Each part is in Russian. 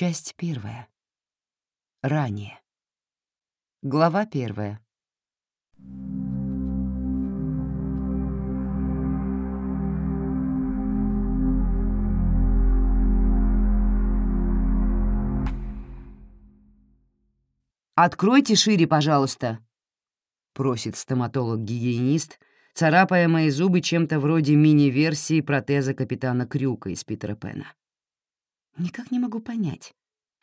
Часть первая. Ранее. Глава первая. «Откройте шире, пожалуйста», — просит стоматолог-гигиенист, царапая мои зубы чем-то вроде мини-версии протеза капитана Крюка из Питера Пэна. Никак не могу понять,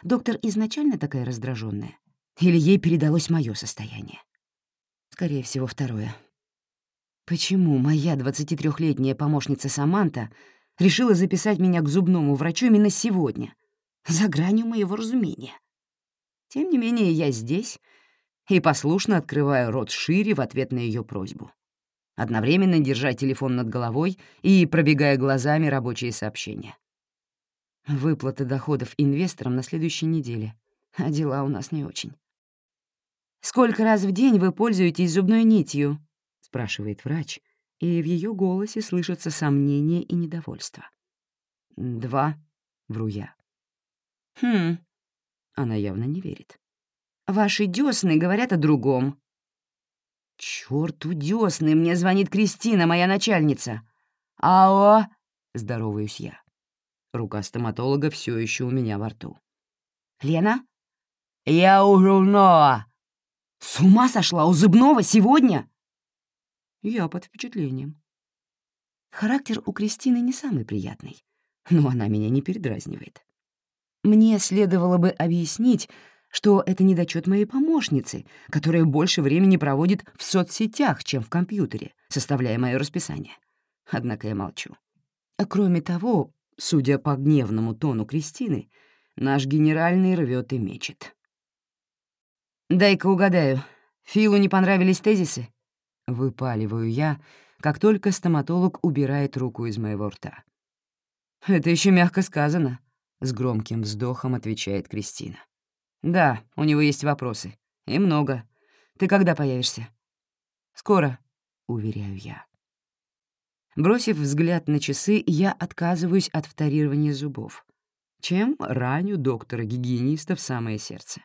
доктор изначально такая раздраженная, или ей передалось мое состояние? Скорее всего, второе. Почему моя 23-летняя помощница Саманта решила записать меня к зубному врачу именно сегодня, за гранью моего разумения? Тем не менее, я здесь и послушно открываю рот шире в ответ на ее просьбу. Одновременно держа телефон над головой и пробегая глазами рабочие сообщения. Выплата доходов инвесторам на следующей неделе, а дела у нас не очень. «Сколько раз в день вы пользуетесь зубной нитью?» — спрашивает врач, и в ее голосе слышатся сомнения и недовольство. «Два», — вру я. «Хм, она явно не верит. «Ваши дёсны говорят о другом». «Чёрту дёсны! Мне звонит Кристина, моя начальница!» «Алло!» — здороваюсь я. Рука стоматолога все еще у меня во рту. «Лена?» «Я у журнала!» «С ума сошла у зубного сегодня?» Я под впечатлением. Характер у Кристины не самый приятный, но она меня не передразнивает. Мне следовало бы объяснить, что это недочет моей помощницы, которая больше времени проводит в соцсетях, чем в компьютере, составляя мое расписание. Однако я молчу. А кроме того, судя по гневному тону Кристины, наш генеральный рвет и мечет. «Дай-ка угадаю, Филу не понравились тезисы?» Выпаливаю я, как только стоматолог убирает руку из моего рта. «Это еще мягко сказано», — с громким вздохом отвечает Кристина. «Да, у него есть вопросы. И много. Ты когда появишься?» «Скоро», — уверяю я. Бросив взгляд на часы, я отказываюсь от вторирования зубов, чем раню доктора-гигиениста в самое сердце.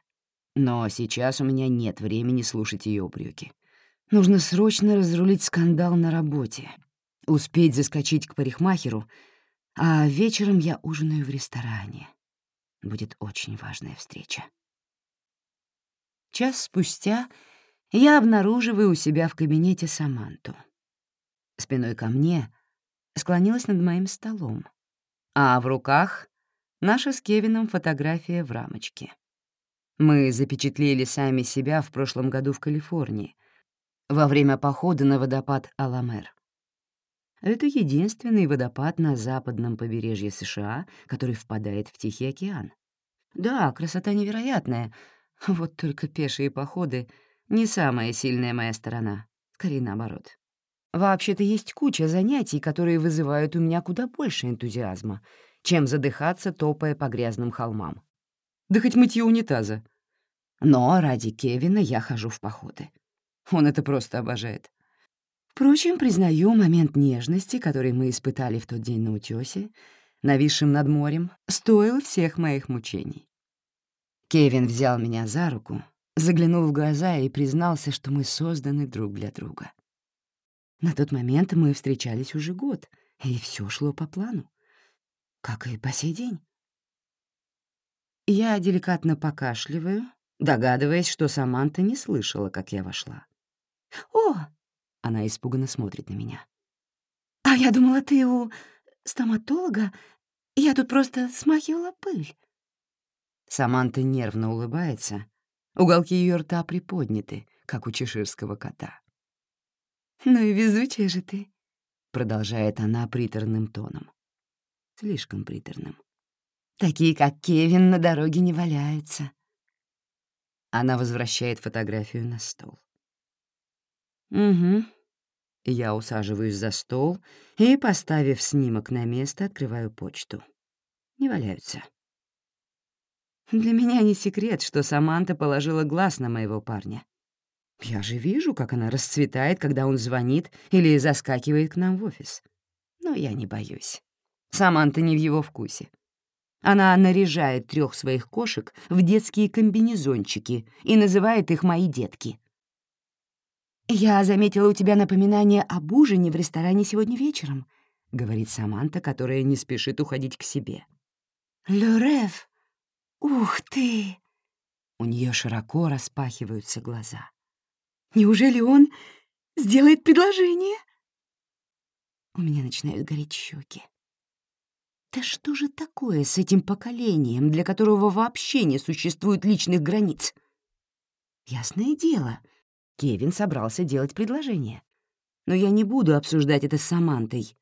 Но сейчас у меня нет времени слушать ее упреки. Нужно срочно разрулить скандал на работе, успеть заскочить к парикмахеру — а вечером я ужинаю в ресторане. Будет очень важная встреча. Час спустя я обнаруживаю у себя в кабинете Саманту. Спиной ко мне склонилась над моим столом, а в руках наша с Кевином фотография в рамочке. Мы запечатлели сами себя в прошлом году в Калифорнии во время похода на водопад Аламер. Это единственный водопад на западном побережье США, который впадает в Тихий океан. Да, красота невероятная, вот только пешие походы — не самая сильная моя сторона, скорее наоборот. Вообще-то есть куча занятий, которые вызывают у меня куда больше энтузиазма, чем задыхаться, топая по грязным холмам. Да хоть мытье унитаза. Но ради Кевина я хожу в походы. Он это просто обожает. Впрочем, признаю, момент нежности, который мы испытали в тот день на утёсе, нависшем над морем, стоил всех моих мучений. Кевин взял меня за руку, заглянул в глаза и признался, что мы созданы друг для друга. На тот момент мы встречались уже год, и все шло по плану, как и по сей день. Я деликатно покашливаю, догадываясь, что Саманта не слышала, как я вошла. «О, она испуганно смотрит на меня. «А я думала, ты у стоматолога. Я тут просто смахивала пыль». Саманта нервно улыбается. Уголки ее рта приподняты, как у чеширского кота. «Ну и везучая же ты», — продолжает она приторным тоном. Слишком приторным. «Такие, как Кевин, на дороге не валяются». Она возвращает фотографию на стол. «Угу». Я усаживаюсь за стол и, поставив снимок на место, открываю почту. Не валяются. Для меня не секрет, что Саманта положила глаз на моего парня. Я же вижу, как она расцветает, когда он звонит или заскакивает к нам в офис. Но я не боюсь. Саманта не в его вкусе. Она наряжает трех своих кошек в детские комбинезончики и называет их «мои детки». «Я заметила у тебя напоминание об ужине в ресторане сегодня вечером», — говорит Саманта, которая не спешит уходить к себе. «Лёрев! Ух ты!» У нее широко распахиваются глаза. «Неужели он сделает предложение?» У меня начинают гореть щеки. Да что же такое с этим поколением, для которого вообще не существует личных границ? Ясное дело, Кевин собрался делать предложение. Но я не буду обсуждать это с Самантой.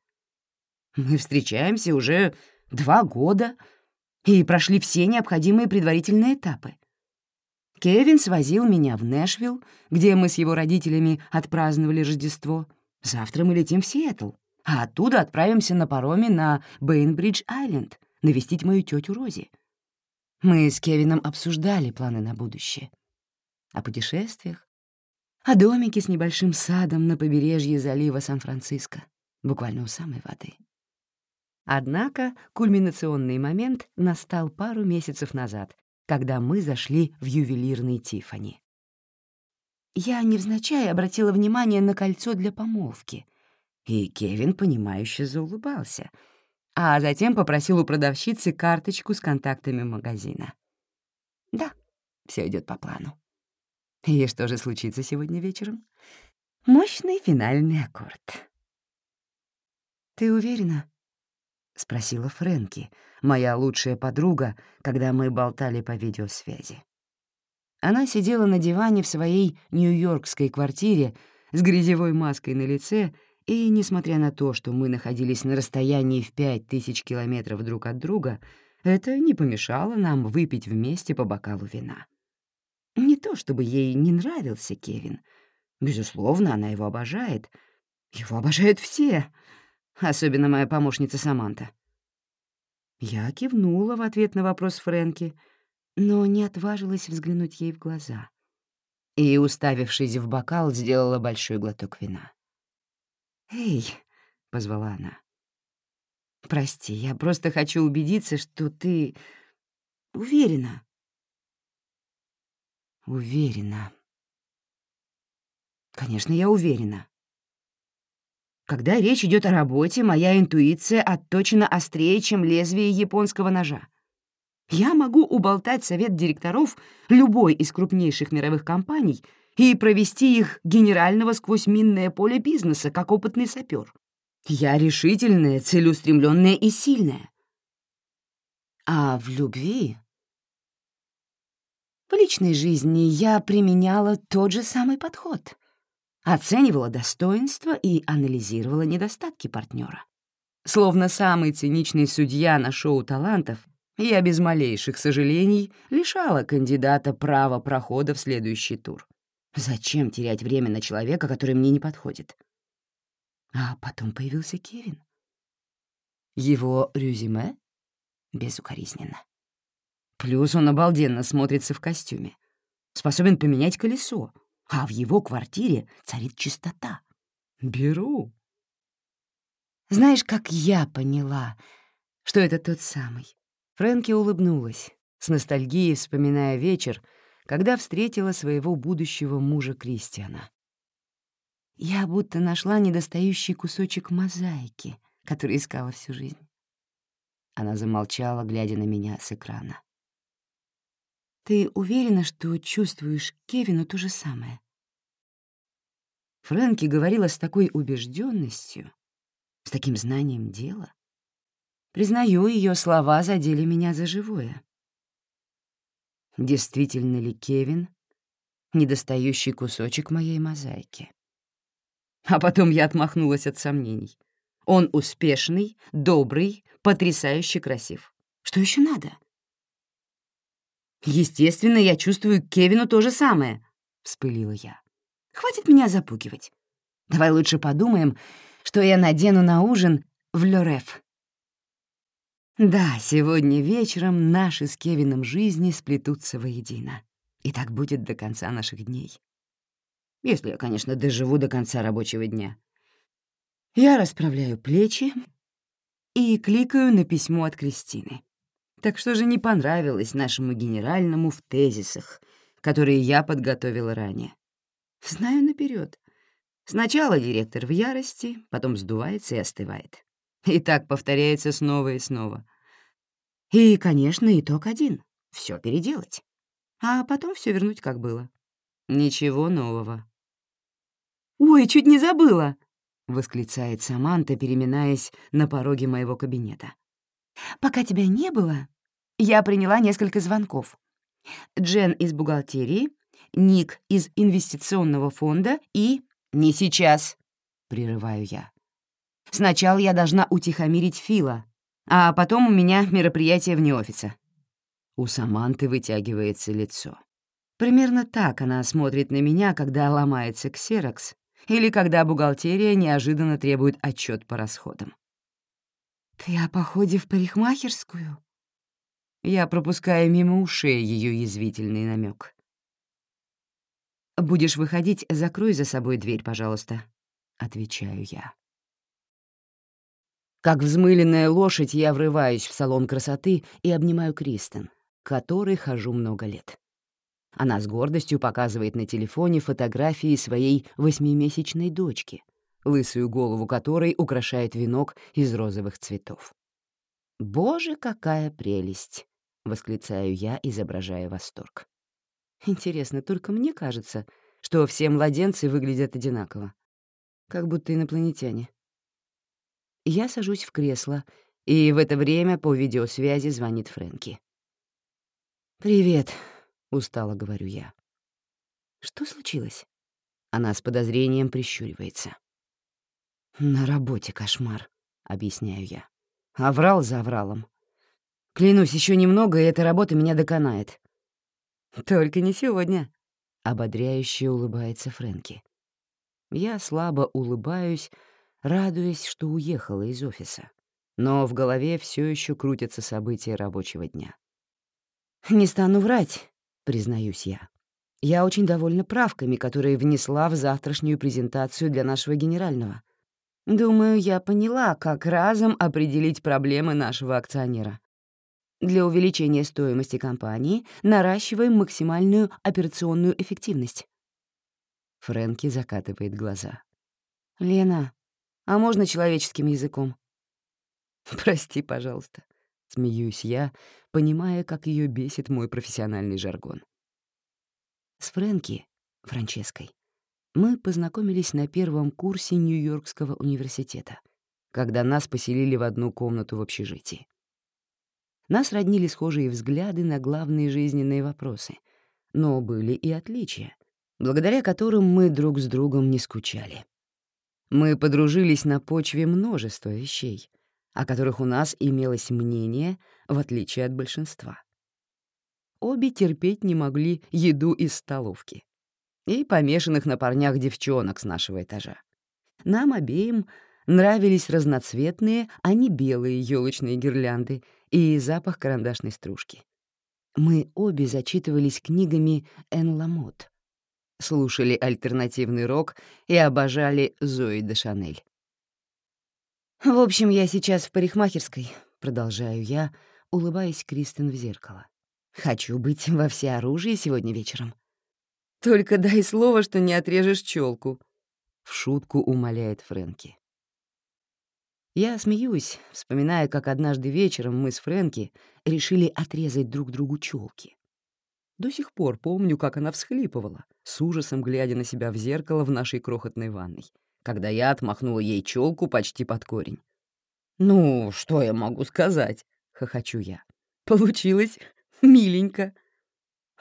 Мы встречаемся уже два года и прошли все необходимые предварительные этапы. Кевин свозил меня в Нэшвилл, где мы с его родителями отпраздновали Рождество. Завтра мы летим в Сиэтл а оттуда отправимся на пароме на Бейнбридж-Айленд навестить мою тетю Рози. Мы с Кевином обсуждали планы на будущее. О путешествиях, о домике с небольшим садом на побережье залива Сан-Франциско, буквально у самой воды. Однако кульминационный момент настал пару месяцев назад, когда мы зашли в ювелирный Тифани. Я невзначай обратила внимание на кольцо для помолвки — и Кевин, понимающе заулыбался, а затем попросил у продавщицы карточку с контактами магазина. Да, все идет по плану. И что же случится сегодня вечером? Мощный финальный аккорд. «Ты уверена?» — спросила Фрэнки, моя лучшая подруга, когда мы болтали по видеосвязи. Она сидела на диване в своей нью-йоркской квартире с грязевой маской на лице и, несмотря на то, что мы находились на расстоянии в пять тысяч километров друг от друга, это не помешало нам выпить вместе по бокалу вина. Не то чтобы ей не нравился Кевин. Безусловно, она его обожает. Его обожают все, особенно моя помощница Саманта. Я кивнула в ответ на вопрос Фрэнки, но не отважилась взглянуть ей в глаза. И, уставившись в бокал, сделала большой глоток вина. «Эй!» — позвала она. «Прости, я просто хочу убедиться, что ты уверена». «Уверена». «Конечно, я уверена». Когда речь идет о работе, моя интуиция отточена острее, чем лезвие японского ножа. Я могу уболтать совет директоров любой из крупнейших мировых компаний — и провести их генерального сквозь минное поле бизнеса, как опытный сапер. Я решительная, целеустремленная и сильная. А в любви... В личной жизни я применяла тот же самый подход. Оценивала достоинства и анализировала недостатки партнера. Словно самый циничный судья на шоу талантов, я без малейших сожалений лишала кандидата права прохода в следующий тур. Зачем терять время на человека, который мне не подходит? А потом появился Кевин. Его резюме безукоризненно. Плюс он обалденно смотрится в костюме. Способен поменять колесо, а в его квартире царит чистота. Беру. Знаешь, как я поняла, что это тот самый? Фрэнки улыбнулась, с ностальгией вспоминая вечер, когда встретила своего будущего мужа Кристиана. Я будто нашла недостающий кусочек мозаики, который искала всю жизнь. Она замолчала, глядя на меня с экрана. «Ты уверена, что чувствуешь Кевину то же самое?» Фрэнки говорила с такой убежденностью, с таким знанием дела. Признаю, ее слова задели меня за живое. Действительно ли Кевин — недостающий кусочек моей мозаики? А потом я отмахнулась от сомнений. Он успешный, добрый, потрясающе красив. Что еще надо? Естественно, я чувствую Кевину то же самое, — вспылила я. Хватит меня запугивать. Давай лучше подумаем, что я надену на ужин в Лёреф. Да, сегодня вечером наши с Кевином жизни сплетутся воедино. И так будет до конца наших дней. Если я, конечно, доживу до конца рабочего дня. Я расправляю плечи и кликаю на письмо от Кристины. Так что же не понравилось нашему генеральному в тезисах, которые я подготовила ранее? Знаю наперед. Сначала директор в ярости, потом сдувается и остывает. И так повторяется снова и снова. И, конечно, итог один — все переделать. А потом все вернуть, как было. Ничего нового. «Ой, чуть не забыла!» — восклицает Саманта, переминаясь на пороге моего кабинета. «Пока тебя не было, я приняла несколько звонков. Джен из бухгалтерии, Ник из инвестиционного фонда и... «Не сейчас», — прерываю я. «Сначала я должна утихомирить Фила, а потом у меня мероприятие вне офиса». У Саманты вытягивается лицо. Примерно так она смотрит на меня, когда ломается ксерокс или когда бухгалтерия неожиданно требует отчет по расходам. «Ты о походе в парикмахерскую?» Я пропускаю мимо ушей ее язвительный намек. «Будешь выходить, закрой за собой дверь, пожалуйста», — отвечаю я. Как взмыленная лошадь, я врываюсь в салон красоты и обнимаю Кристен, которой хожу много лет. Она с гордостью показывает на телефоне фотографии своей восьмимесячной дочки, лысую голову которой украшает венок из розовых цветов. «Боже, какая прелесть!» — восклицаю я, изображая восторг. Интересно, только мне кажется, что все младенцы выглядят одинаково, как будто инопланетяне. Я сажусь в кресло, и в это время по видеосвязи звонит Фрэнки. «Привет», — устало говорю я. «Что случилось?» Она с подозрением прищуривается. «На работе кошмар», — объясняю я. Оврал за овралом. Клянусь, еще немного, и эта работа меня доконает. «Только не сегодня», — ободряюще улыбается Фрэнки. Я слабо улыбаюсь, радуясь, что уехала из офиса. Но в голове все еще крутятся события рабочего дня. «Не стану врать признаюсь я. Я очень довольна правками, которые внесла в завтрашнюю презентацию для нашего генерального. Думаю, я поняла, как разом определить проблемы нашего акционера. Для увеличения стоимости компании наращиваем максимальную операционную эффективность. Фрэнки закатывает глаза. «Лена, а можно человеческим языком?» «Прости, пожалуйста», — смеюсь я, понимая, как ее бесит мой профессиональный жаргон. С Фрэнки, Франческой, мы познакомились на первом курсе Нью-Йоркского университета, когда нас поселили в одну комнату в общежитии. Нас роднили схожие взгляды на главные жизненные вопросы, но были и отличия, благодаря которым мы друг с другом не скучали. Мы подружились на почве множества вещей, о которых у нас имелось мнение, в отличие от большинства. Обе терпеть не могли еду из столовки и помешанных на парнях девчонок с нашего этажа. Нам обеим нравились разноцветные, а не белые елочные гирлянды и запах карандашной стружки. Мы обе зачитывались книгами Эн Ламот, слушали альтернативный рок и обожали Зои де Шанель. «В общем, я сейчас в парикмахерской», — продолжаю я, улыбаясь Кристен в зеркало. «Хочу быть во всеоружии сегодня вечером». «Только дай слово, что не отрежешь челку», — в шутку умоляет Фрэнки. Я смеюсь, вспоминая, как однажды вечером мы с Фрэнки решили отрезать друг другу челки. До сих пор помню, как она всхлипывала, с ужасом глядя на себя в зеркало в нашей крохотной ванной когда я отмахнула ей челку почти под корень. «Ну, что я могу сказать?» — хохочу я. «Получилось миленько».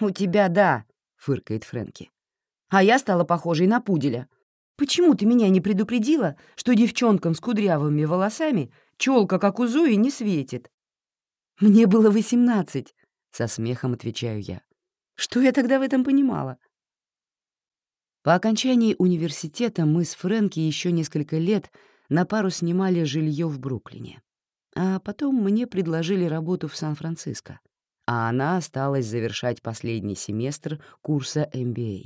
«У тебя да», — фыркает Фрэнки. «А я стала похожей на пуделя. Почему ты меня не предупредила, что девчонкам с кудрявыми волосами челка, как у Зои, не светит?» «Мне было восемнадцать», — со смехом отвечаю я. «Что я тогда в этом понимала?» По окончании университета мы с Фрэнки еще несколько лет на пару снимали жилье в Бруклине. А потом мне предложили работу в Сан-Франциско, а она осталась завершать последний семестр курса MBA.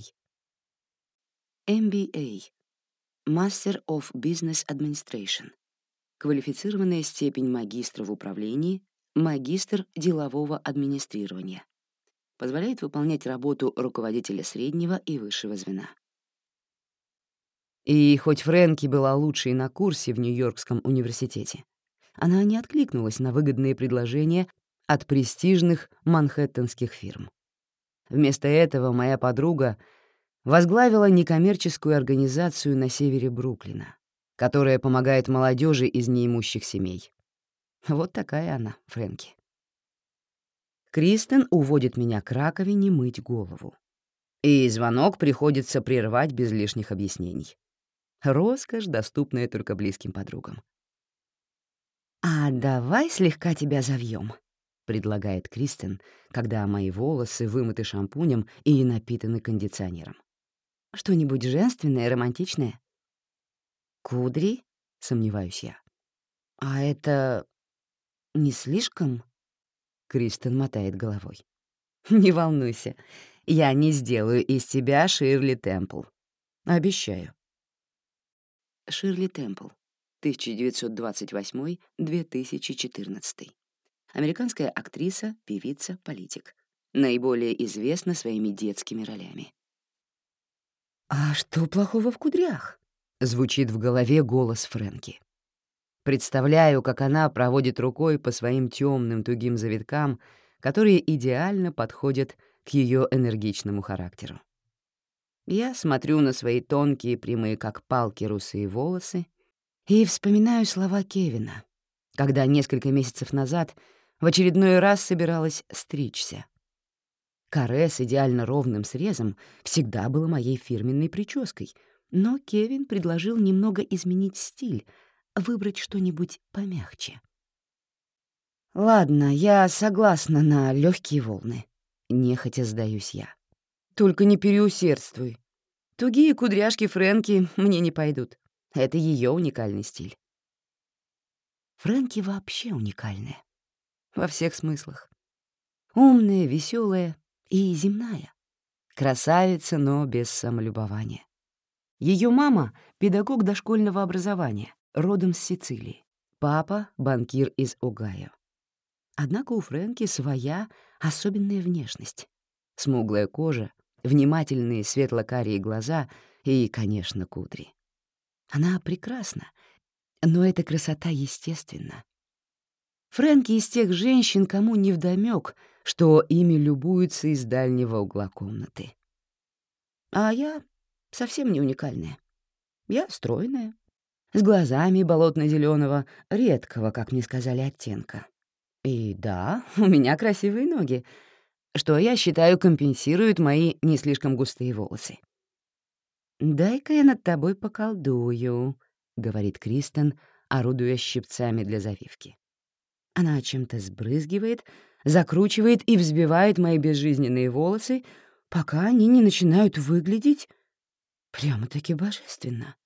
MBA — Master of Business Administration — квалифицированная степень магистра в управлении, магистр делового администрирования. Позволяет выполнять работу руководителя среднего и высшего звена. И хоть Фрэнки была лучшей на курсе в Нью-Йоркском университете, она не откликнулась на выгодные предложения от престижных манхэттенских фирм. Вместо этого моя подруга возглавила некоммерческую организацию на севере Бруклина, которая помогает молодежи из неимущих семей. Вот такая она, Фрэнки. Кристен уводит меня к раковине мыть голову. И звонок приходится прервать без лишних объяснений. Роскошь, доступная только близким подругам. «А давай слегка тебя завьем, предлагает Кристен, когда мои волосы вымыты шампунем и напитаны кондиционером. «Что-нибудь женственное, романтичное?» «Кудри?» — сомневаюсь я. «А это не слишком?» Кристен мотает головой. «Не волнуйся, я не сделаю из тебя Ширли Темпл. Обещаю». Ширли Темпл, 1928-2014. Американская актриса, певица, политик. Наиболее известна своими детскими ролями. «А что плохого в кудрях?» — звучит в голове голос Фрэнки. Представляю, как она проводит рукой по своим темным тугим завиткам, которые идеально подходят к ее энергичному характеру. Я смотрю на свои тонкие, прямые как палки русые волосы и вспоминаю слова Кевина, когда несколько месяцев назад в очередной раз собиралась стричься. Каре с идеально ровным срезом всегда было моей фирменной прической, но Кевин предложил немного изменить стиль, выбрать что-нибудь помягче. «Ладно, я согласна на легкие волны», — нехотя сдаюсь я. Только не переусердствуй. Тугие кудряшки Фрэнки мне не пойдут. Это ее уникальный стиль. Фрэнки вообще уникальная. Во всех смыслах. Умная, веселая и земная. Красавица, но без самолюбования. Ее мама — педагог дошкольного образования, родом с Сицилии. Папа — банкир из Огайо. Однако у Фрэнки своя особенная внешность. Смуглая кожа, внимательные светло-карие глаза и, конечно, кудри. Она прекрасна, но эта красота естественна. Фрэнки из тех женщин, кому не вдомёк, что ими любуются из дальнего угла комнаты. А я совсем не уникальная. Я стройная, с глазами болотно зеленого редкого, как мне сказали, оттенка. И да, у меня красивые ноги — что я считаю компенсирует мои не слишком густые волосы. «Дай-ка я над тобой поколдую», — говорит Кристен, орудуя щипцами для завивки. Она чем-то сбрызгивает, закручивает и взбивает мои безжизненные волосы, пока они не начинают выглядеть прямо-таки божественно.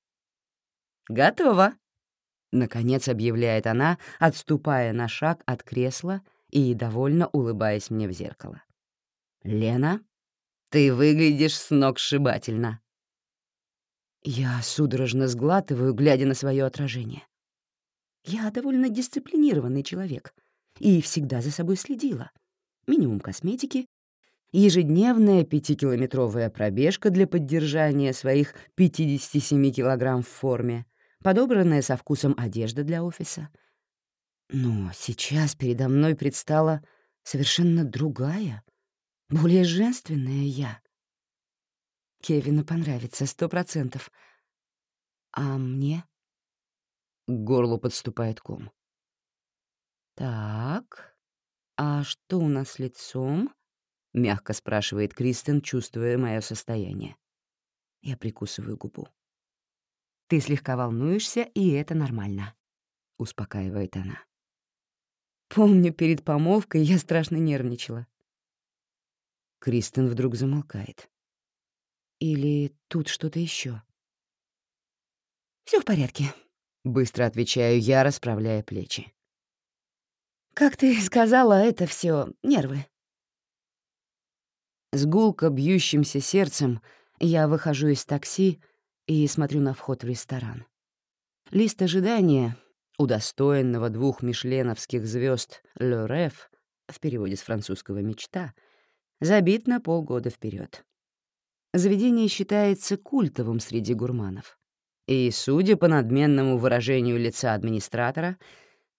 «Готово!» — наконец объявляет она, отступая на шаг от кресла и довольно улыбаясь мне в зеркало. «Лена, ты выглядишь сногсшибательно». Я судорожно сглатываю, глядя на свое отражение. Я довольно дисциплинированный человек и всегда за собой следила. Минимум косметики, ежедневная пятикилометровая пробежка для поддержания своих 57 килограмм в форме, подобранная со вкусом одежда для офиса. Но сейчас передо мной предстала совершенно другая, более женственная я. Кевину понравится сто процентов. А мне? К горлу подступает ком. «Так, а что у нас с лицом?» — мягко спрашивает Кристен, чувствуя мое состояние. Я прикусываю губу. «Ты слегка волнуешься, и это нормально», — успокаивает она. Помню, перед помолвкой я страшно нервничала. Кристен вдруг замолкает. Или тут что-то еще? Все в порядке», — быстро отвечаю я, расправляя плечи. «Как ты сказала, это все нервы». С гулко бьющимся сердцем я выхожу из такси и смотрю на вход в ресторан. Лист ожидания удостоенного двух мишленовских звезд «Le Rêve», в переводе с французского «мечта», забит на полгода вперед. Заведение считается культовым среди гурманов. И, судя по надменному выражению лица администратора,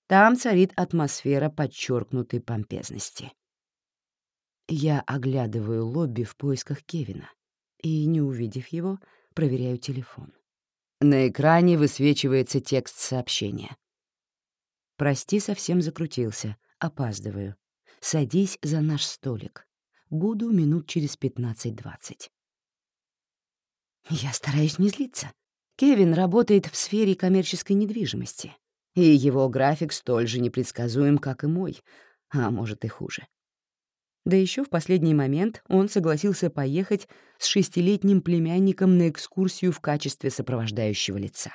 там царит атмосфера подчеркнутой помпезности. Я оглядываю лобби в поисках Кевина и, не увидев его, проверяю телефон. На экране высвечивается текст сообщения. «Прости, совсем закрутился. Опаздываю. Садись за наш столик. Буду минут через 15-20». Я стараюсь не злиться. Кевин работает в сфере коммерческой недвижимости, и его график столь же непредсказуем, как и мой, а может и хуже. Да еще в последний момент он согласился поехать с шестилетним племянником на экскурсию в качестве сопровождающего лица.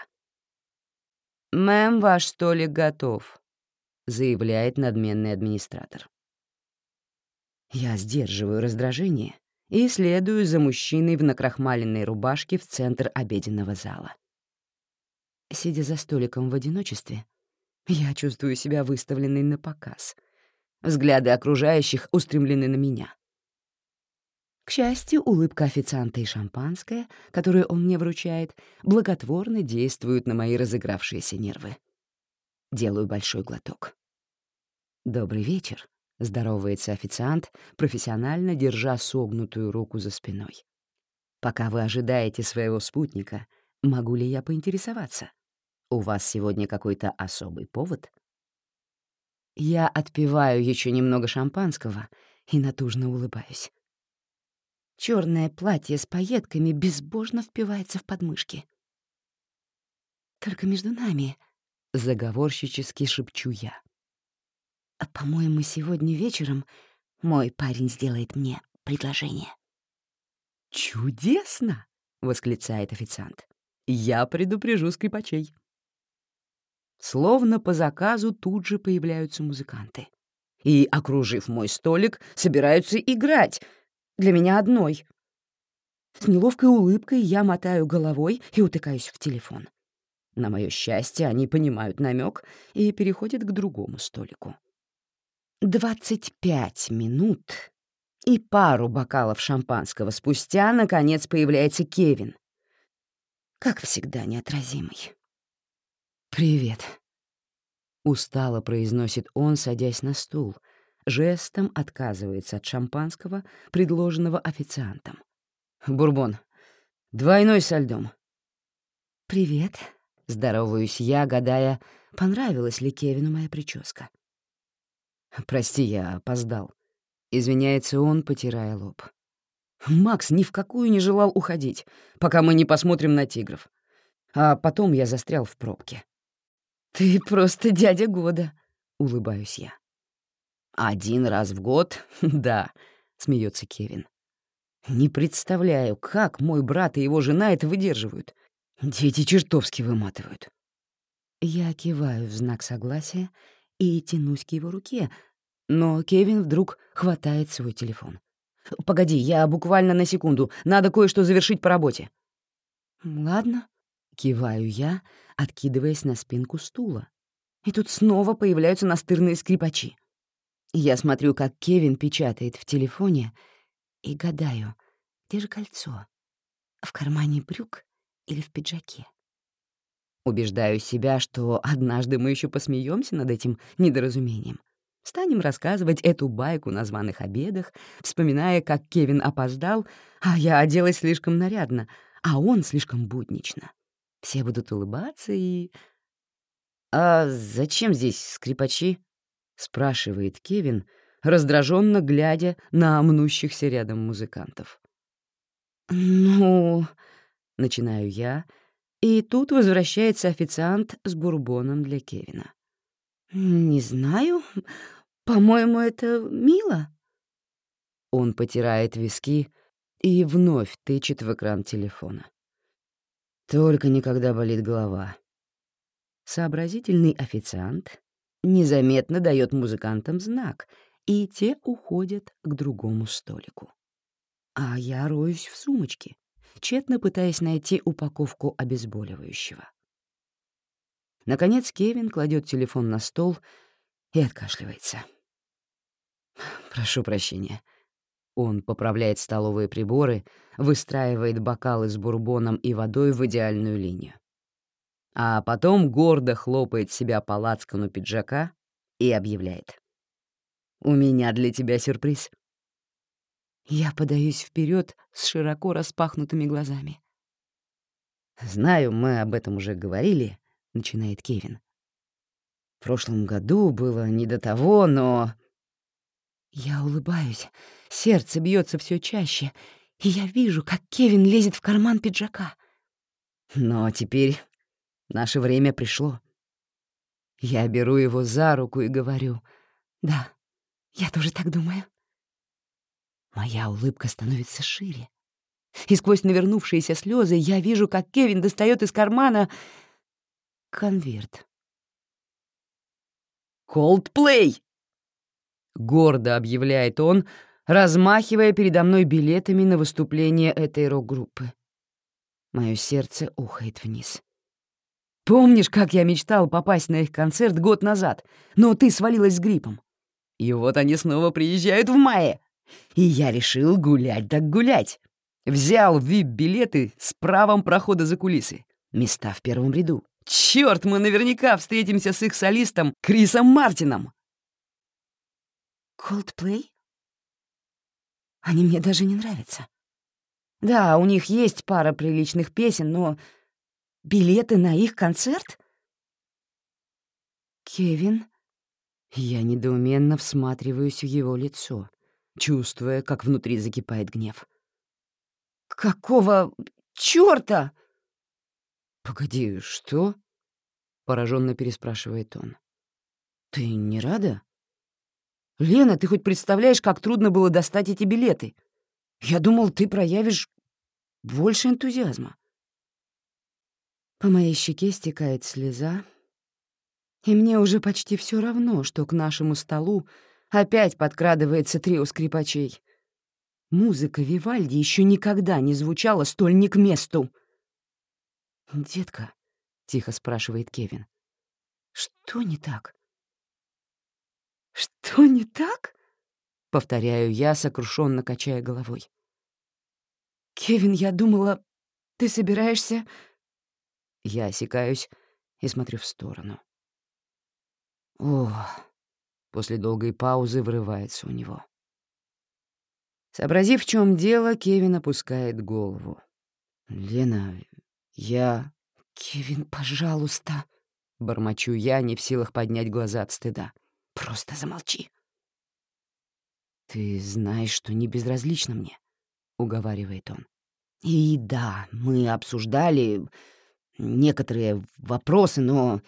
«Мэм, ваш столик готов», — заявляет надменный администратор. Я сдерживаю раздражение и следую за мужчиной в накрахмаленной рубашке в центр обеденного зала. Сидя за столиком в одиночестве, я чувствую себя выставленной на показ. Взгляды окружающих устремлены на меня. К счастью, улыбка официанта и шампанское, которое он мне вручает, благотворно действуют на мои разыгравшиеся нервы. Делаю большой глоток. «Добрый вечер», — здоровается официант, профессионально держа согнутую руку за спиной. «Пока вы ожидаете своего спутника, могу ли я поинтересоваться? У вас сегодня какой-то особый повод?» Я отпиваю еще немного шампанского и натужно улыбаюсь. Черное платье с пайетками безбожно впивается в подмышки. «Только между нами», — заговорщически шепчу я. А, по-моему, сегодня вечером мой парень сделает мне предложение. «Чудесно!» — восклицает официант. «Я предупрежу скрипачей». Словно по заказу тут же появляются музыканты. И, окружив мой столик, собираются играть. Для меня одной. С неловкой улыбкой я мотаю головой и утыкаюсь в телефон. На мое счастье, они понимают намек и переходят к другому столику. Двадцать пять минут и пару бокалов шампанского спустя, наконец, появляется Кевин. Как всегда, неотразимый. «Привет», — устало произносит он, садясь на стул, жестом отказывается от шампанского, предложенного официантом. «Бурбон. Двойной со льдом». «Привет», — здороваюсь я, гадая, понравилась ли Кевину моя прическа. «Прости, я опоздал». Извиняется он, потирая лоб. Макс ни в какую не желал уходить, пока мы не посмотрим на тигров. А потом я застрял в пробке. «Ты просто дядя года», — улыбаюсь я. «Один раз в год? Да», — смеется Кевин. «Не представляю, как мой брат и его жена это выдерживают. Дети чертовски выматывают». Я киваю в знак согласия и тянусь к его руке, но Кевин вдруг хватает свой телефон. «Погоди, я буквально на секунду. Надо кое-что завершить по работе». «Ладно», — киваю я, откидываясь на спинку стула. И тут снова появляются настырные скрипачи. Я смотрю, как Кевин печатает в телефоне, и гадаю, где же кольцо? В кармане брюк или в пиджаке? Убеждаю себя, что однажды мы еще посмеемся над этим недоразумением. Станем рассказывать эту байку на званых обедах, вспоминая, как Кевин опоздал, а я оделась слишком нарядно, а он слишком буднично. Все будут улыбаться и... «А зачем здесь скрипачи?» — спрашивает Кевин, раздраженно глядя на мнущихся рядом музыкантов. «Ну...» — начинаю я — и тут возвращается официант с бурбоном для Кевина. «Не знаю. По-моему, это мило». Он потирает виски и вновь тычет в экран телефона. Только никогда болит голова. Сообразительный официант незаметно дает музыкантам знак, и те уходят к другому столику. А я роюсь в сумочке тщетно пытаясь найти упаковку обезболивающего. Наконец Кевин кладет телефон на стол и откашливается. «Прошу прощения». Он поправляет столовые приборы, выстраивает бокалы с бурбоном и водой в идеальную линию. А потом гордо хлопает себя по лацкану пиджака и объявляет. «У меня для тебя сюрприз». Я подаюсь вперед с широко распахнутыми глазами. «Знаю, мы об этом уже говорили», — начинает Кевин. «В прошлом году было не до того, но...» Я улыбаюсь, сердце бьется все чаще, и я вижу, как Кевин лезет в карман пиджака. Но теперь наше время пришло. Я беру его за руку и говорю, «Да, я тоже так думаю». Моя улыбка становится шире. И сквозь навернувшиеся слезы я вижу, как Кевин достает из кармана конверт. «Колдплей!» — гордо объявляет он, размахивая передо мной билетами на выступление этой рок-группы. Мое сердце ухает вниз. «Помнишь, как я мечтал попасть на их концерт год назад, но ты свалилась с гриппом? И вот они снова приезжают в мае. И я решил гулять так гулять. Взял вип-билеты с правом прохода за кулисы. Места в первом ряду. Черт, мы наверняка встретимся с их солистом Крисом Мартином. Coldplay? Они мне даже не нравятся. Да, у них есть пара приличных песен, но билеты на их концерт? Кевин? Я недоуменно всматриваюсь в его лицо, чувствуя, как внутри закипает гнев. «Какого чёрта?» «Погоди, что?» — пораженно переспрашивает он. «Ты не рада?» «Лена, ты хоть представляешь, как трудно было достать эти билеты? Я думал, ты проявишь больше энтузиазма». По моей щеке стекает слеза, и мне уже почти все равно, что к нашему столу опять подкрадывается трио скрипачей. Музыка Вивальди еще никогда не звучала столь не к месту. «Детка», — тихо спрашивает Кевин, — «что не так?» «Что не так?» — повторяю я, сокрушенно качая головой. «Кевин, я думала, ты собираешься...» Я осекаюсь и смотрю в сторону. О, после долгой паузы вырывается у него. Сообразив, в чем дело, Кевин опускает голову. «Лена, я...» «Кевин, пожалуйста!» — бормочу я, не в силах поднять глаза от стыда. «Просто замолчи!» «Ты знаешь, что не безразлично мне», — уговаривает он. «И да, мы обсуждали некоторые вопросы, но...»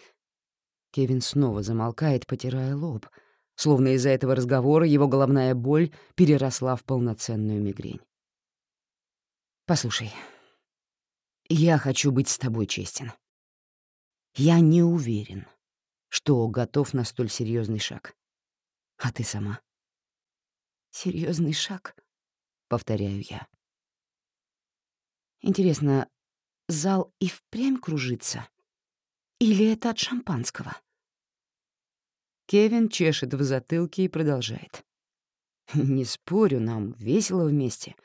Кевин снова замолкает, потирая лоб, словно из-за этого разговора его головная боль переросла в полноценную мигрень. «Послушай, я хочу быть с тобой честен. Я не уверен, что готов на столь серьезный шаг. А ты сама?» Серьезный шаг», — повторяю я. Интересно, зал и впрямь кружится? Или это от шампанского? Кевин чешет в затылке и продолжает. «Не спорю, нам весело вместе.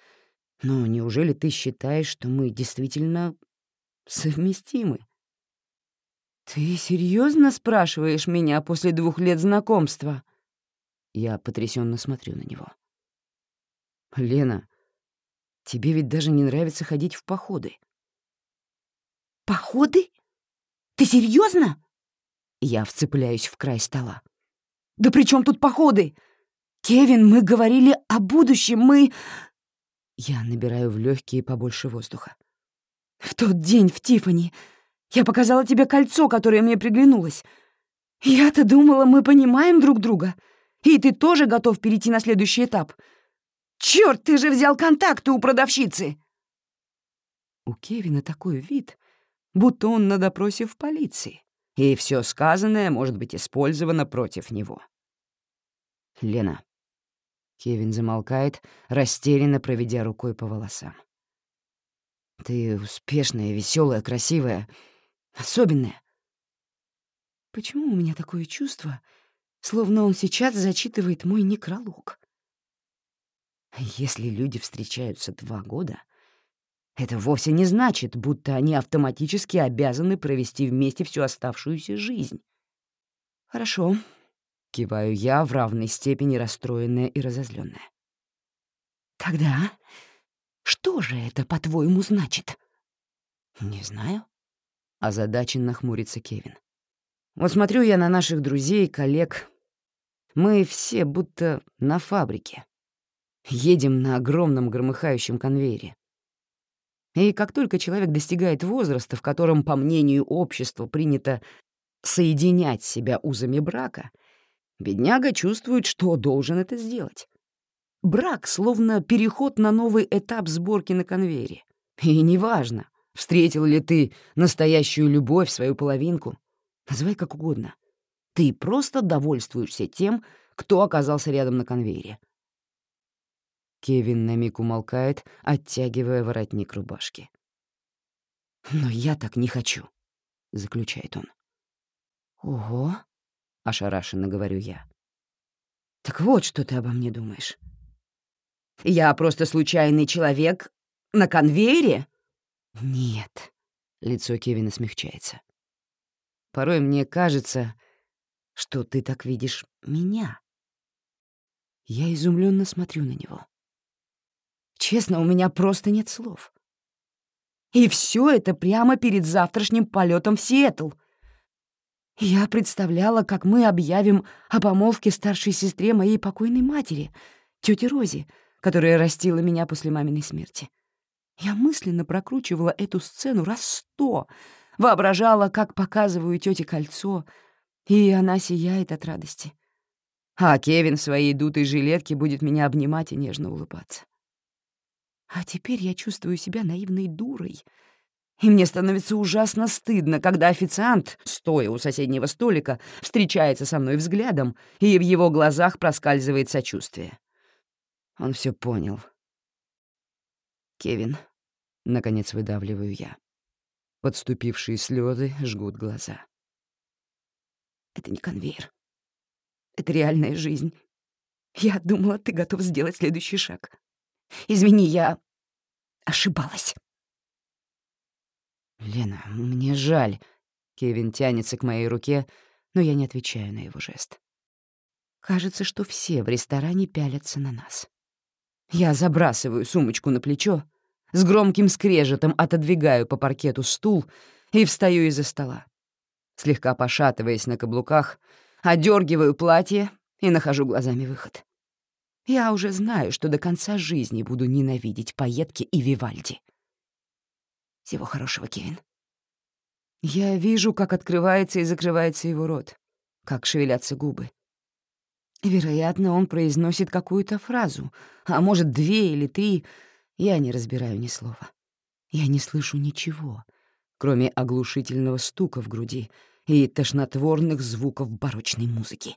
Но неужели ты считаешь, что мы действительно совместимы?» «Ты серьезно спрашиваешь меня после двух лет знакомства?» Я потрясенно смотрю на него. «Лена, тебе ведь даже не нравится ходить в походы. «Походы? Ты серьезно? Я вцепляюсь в край стола. «Да при чем тут походы? Кевин, мы говорили о будущем, мы...» Я набираю в легкие побольше воздуха. «В тот день в Тифани я показала тебе кольцо, которое мне приглянулось. Я-то думала, мы понимаем друг друга, и ты тоже готов перейти на следующий этап. Черт, ты же взял контакты у продавщицы!» У Кевина такой вид, будто он на допросе в полиции, и все сказанное может быть использовано против него. «Лена». Кевин замолкает, растерянно проведя рукой по волосам. «Ты успешная, веселая, красивая, особенная. Почему у меня такое чувство, словно он сейчас зачитывает мой некролог? Если люди встречаются два года, это вовсе не значит, будто они автоматически обязаны провести вместе всю оставшуюся жизнь. Хорошо, киваю я в равной степени расстроенная и разозленная. Тогда что же это, по-твоему, значит? Не знаю. Озадаченно хмурится Кевин. Вот смотрю я на наших друзей, коллег. Мы все будто на фабрике. Едем на огромном громыхающем конвейере. И как только человек достигает возраста, в котором, по мнению общества, принято соединять себя узами брака, бедняга чувствует, что должен это сделать. Брак словно переход на новый этап сборки на конвейере. И неважно, встретил ли ты настоящую любовь, свою половинку, называй как угодно. Ты просто довольствуешься тем, кто оказался рядом на конвейере. Кевин на миг умолкает, оттягивая воротник рубашки. «Но я так не хочу», — заключает он. «Ого», — ошарашенно говорю я. «Так вот, что ты обо мне думаешь. Я просто случайный человек на конвейере?» «Нет», — лицо Кевина смягчается. «Порой мне кажется, что ты так видишь меня». Я изумленно смотрю на него. Честно, у меня просто нет слов. И все это прямо перед завтрашним полетом в Сиэтл. Я представляла, как мы объявим о помолвке старшей сестре моей покойной матери, тете Рози, которая растила меня после маминой смерти. Я мысленно прокручивала эту сцену раз сто, воображала, как показываю тете кольцо, и она сияет от радости. А Кевин в своей дутой жилетке будет меня обнимать и нежно улыбаться. А теперь я чувствую себя наивной дурой. И мне становится ужасно стыдно, когда официант, стоя у соседнего столика, встречается со мной взглядом, и в его глазах проскальзывает сочувствие. Он все понял. «Кевин», — наконец выдавливаю я. Подступившие слезы жгут глаза. «Это не конвейер. Это реальная жизнь. Я думала, ты готов сделать следующий шаг. Извини, я ошибалась. «Лена, мне жаль». Кевин тянется к моей руке, но я не отвечаю на его жест. Кажется, что все в ресторане пялятся на нас. Я забрасываю сумочку на плечо, с громким скрежетом отодвигаю по паркету стул и встаю из-за стола. Слегка пошатываясь на каблуках, одергиваю платье и нахожу глазами выход. Я уже знаю, что до конца жизни буду ненавидеть Пайетки и Вивальди. Всего хорошего, Кевин. Я вижу, как открывается и закрывается его рот, как шевелятся губы. Вероятно, он произносит какую-то фразу, а может, две или три. Я не разбираю ни слова. Я не слышу ничего, кроме оглушительного стука в груди и тошнотворных звуков барочной музыки.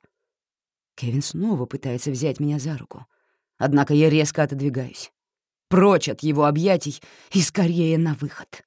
Кевин снова пытается взять меня за руку. Однако я резко отодвигаюсь. Прочь от его объятий и скорее на выход.